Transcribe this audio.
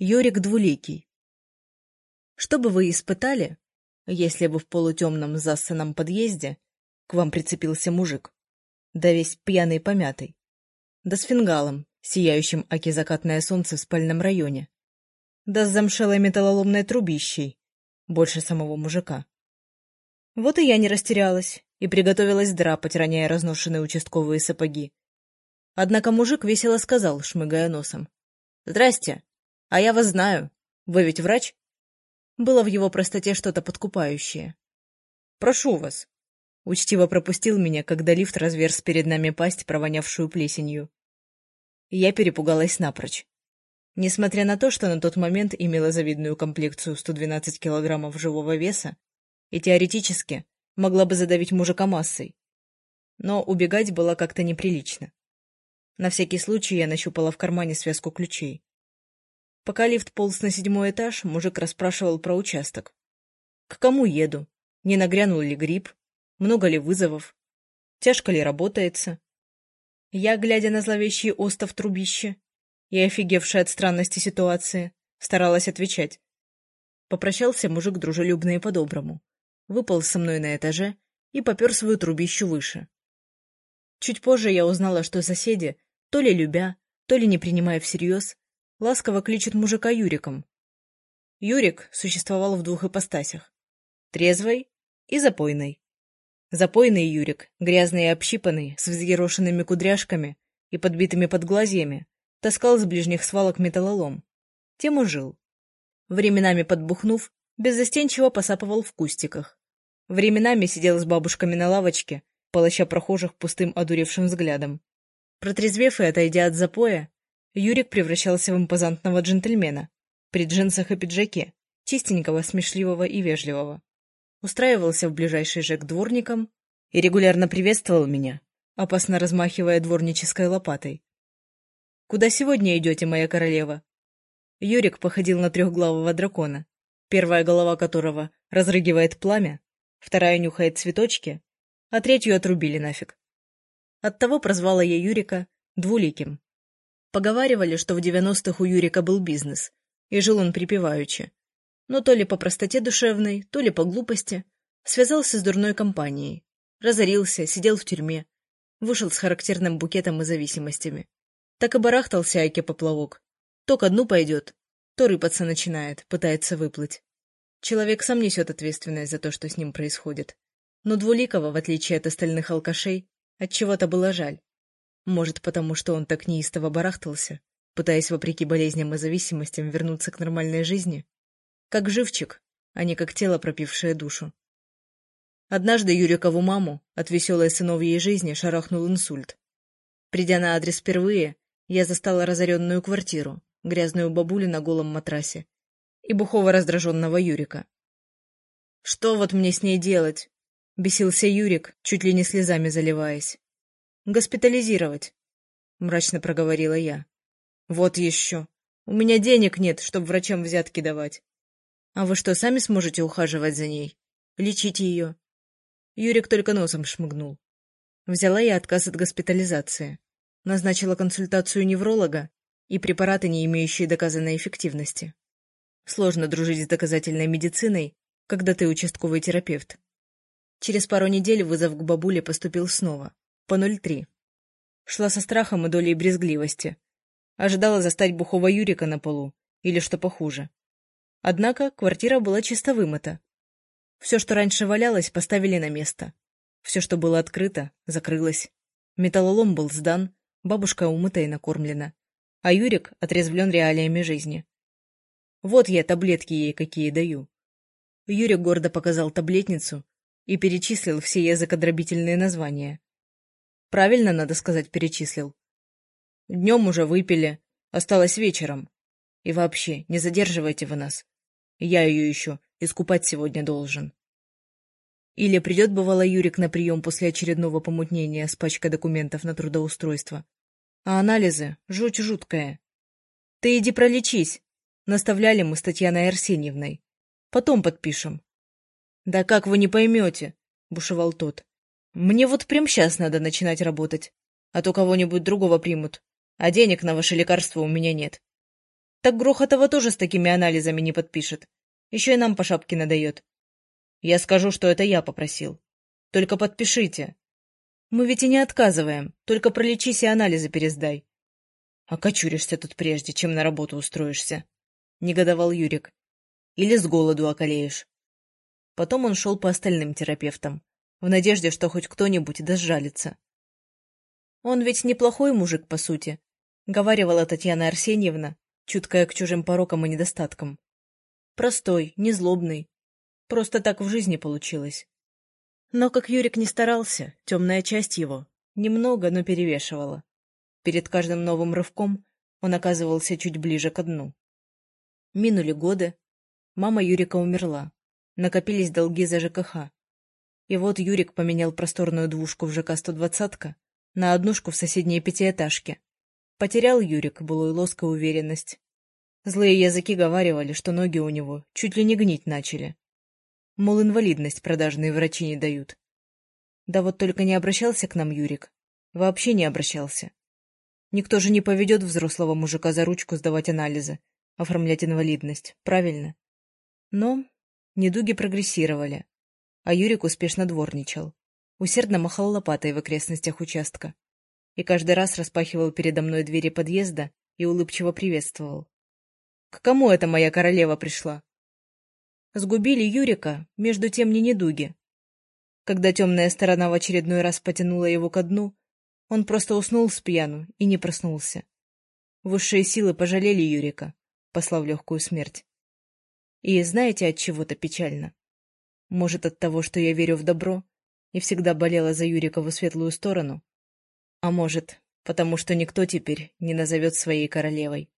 Юрик Двуликий. Что бы вы испытали, если бы в полутемном зассанном подъезде к вам прицепился мужик, да весь пьяный помятый, да с фингалом, сияющим аки закатное солнце в спальном районе, да с замшелой металлоломной трубищей, больше самого мужика. Вот и я не растерялась и приготовилась драпать, роняя разношенные участковые сапоги. Однако мужик весело сказал, шмыгая носом. — Здрасте, а я вас знаю. Вы ведь врач? Было в его простоте что-то подкупающее. «Прошу вас!» Учтиво пропустил меня, когда лифт разверз перед нами пасть, провонявшую плесенью. Я перепугалась напрочь. Несмотря на то, что на тот момент имела завидную комплекцию 112 килограммов живого веса и теоретически могла бы задавить мужика массой. Но убегать было как-то неприлично. На всякий случай я нащупала в кармане связку ключей. Пока лифт полз на седьмой этаж, мужик расспрашивал про участок. К кому еду? Не нагрянул ли грипп? Много ли вызовов? Тяжко ли работается? Я, глядя на зловещий остов трубище и офигевшая от странности ситуации, старалась отвечать. Попрощался мужик дружелюбно и по-доброму. Выпал со мной на этаже и попер свою трубищу выше. Чуть позже я узнала, что соседи, то ли любя, то ли не принимая всерьез, ласково кличет мужика Юриком. Юрик существовал в двух ипостасях — трезвой и запойной. Запойный Юрик, грязный и общипанный, с взъерошенными кудряшками и подбитыми подглазьями, таскал с ближних свалок металлолом. Тем и жил. Временами подбухнув, беззастенчиво посапывал в кустиках. Временами сидел с бабушками на лавочке, полоща прохожих пустым одуревшим взглядом. Протрезвев и отойдя от запоя, Юрик превращался в импозантного джентльмена, при джинсах и пиджаке, чистенького, смешливого и вежливого. Устраивался в ближайший ЖЭК дворником и регулярно приветствовал меня, опасно размахивая дворнической лопатой. «Куда сегодня идете, моя королева?» Юрик походил на трехглавого дракона, первая голова которого разрыгивает пламя, вторая нюхает цветочки, а третью отрубили нафиг. Оттого прозвала я Юрика Двуликим. Поговаривали, что в девяностых у Юрика был бизнес, и жил он припеваючи. Но то ли по простоте душевной, то ли по глупости, связался с дурной компанией, разорился, сидел в тюрьме, вышел с характерным букетом и зависимостями. Так и барахтался Айке-поплавок. То ко дну пойдет, то рыпаться начинает, пытается выплыть. Человек сам несет ответственность за то, что с ним происходит. Но Двуликова, в отличие от остальных алкашей, от чего то было жаль. Может, потому что он так неистово барахтался, пытаясь, вопреки болезням и зависимостям, вернуться к нормальной жизни? Как живчик, а не как тело, пропившее душу. Однажды Юрикову маму от веселой сыновьей жизни шарахнул инсульт. Придя на адрес впервые, я застала разоренную квартиру, грязную бабулю на голом матрасе и бухого раздраженного Юрика. «Что вот мне с ней делать?» — бесился Юрик, чуть ли не слезами заливаясь. «Госпитализировать», — мрачно проговорила я. «Вот еще. У меня денег нет, чтобы врачам взятки давать. А вы что, сами сможете ухаживать за ней? Лечить ее?» Юрик только носом шмыгнул. Взяла я отказ от госпитализации. Назначила консультацию невролога и препараты, не имеющие доказанной эффективности. Сложно дружить с доказательной медициной, когда ты участковый терапевт. Через пару недель вызов к бабуле поступил снова по 0,3. Шла со страхом и долей брезгливости. Ожидала застать бухого Юрика на полу, или что похуже. Однако квартира была чисто вымыта. Все, что раньше валялось, поставили на место. Все, что было открыто, закрылось. Металлолом был сдан, бабушка умыта и накормлена. А Юрик отрезвлен реалиями жизни. Вот я таблетки ей какие даю. Юрик гордо показал таблетницу и перечислил все языкодробительные названия. Правильно, надо сказать, перечислил. Днем уже выпили, осталось вечером. И вообще, не задерживайте вы нас. Я ее еще искупать сегодня должен. Или придет, бывало, Юрик на прием после очередного помутнения с пачкой документов на трудоустройство. А анализы — жуть жуткая. Ты иди пролечись, наставляли мы с Татьяной Арсеньевной. Потом подпишем. Да как вы не поймете, — бушевал тот. Мне вот прям сейчас надо начинать работать, а то кого-нибудь другого примут, а денег на ваши лекарства у меня нет. Так Грохотова тоже с такими анализами не подпишет. Еще и нам по шапке надает. Я скажу, что это я попросил. Только подпишите. Мы ведь и не отказываем, только пролечись и анализы пересдай. Окочуришься тут прежде, чем на работу устроишься, — негодовал Юрик. Или с голоду околеешь. Потом он шел по остальным терапевтам, в надежде, что хоть кто-нибудь дожалится. Он ведь неплохой мужик, по сути, — говаривала Татьяна Арсеньевна, чуткая к чужим порокам и недостаткам. Простой, незлобный. Просто так в жизни получилось. Но как Юрик не старался, темная часть его немного, но перевешивала. Перед каждым новым рывком он оказывался чуть ближе к дну. Минули годы. Мама Юрика умерла. Накопились долги за ЖКХ. И вот Юрик поменял просторную двушку в ЖК-120 на однушку в соседней пятиэтажке. Потерял Юрик былой лоск и уверенность. Злые языки говаривали, что ноги у него чуть ли не гнить начали. Мол, инвалидность продажные врачи не дают. Да вот только не обращался к нам Юрик. Вообще не обращался. Никто же не поведет взрослого мужика за ручку сдавать анализы, оформлять инвалидность, правильно? Но недуги прогрессировали, а Юрик успешно дворничал. Усердно махал лопатой в окрестностях участка. И каждый раз распахивал передо мной двери подъезда и улыбчиво приветствовал. «К кому эта моя королева пришла?» Сгубили Юрика, между тем не недуги. Когда темная сторона в очередной раз потянула его ко дну, он просто уснул с пьяну и не проснулся. Высшие силы пожалели Юрика, послав легкую смерть. И знаете, от чего-то печально. Может, от того, что я верю в добро и всегда болела за Юрикову светлую сторону? А может, потому что никто теперь не назовет своей королевой.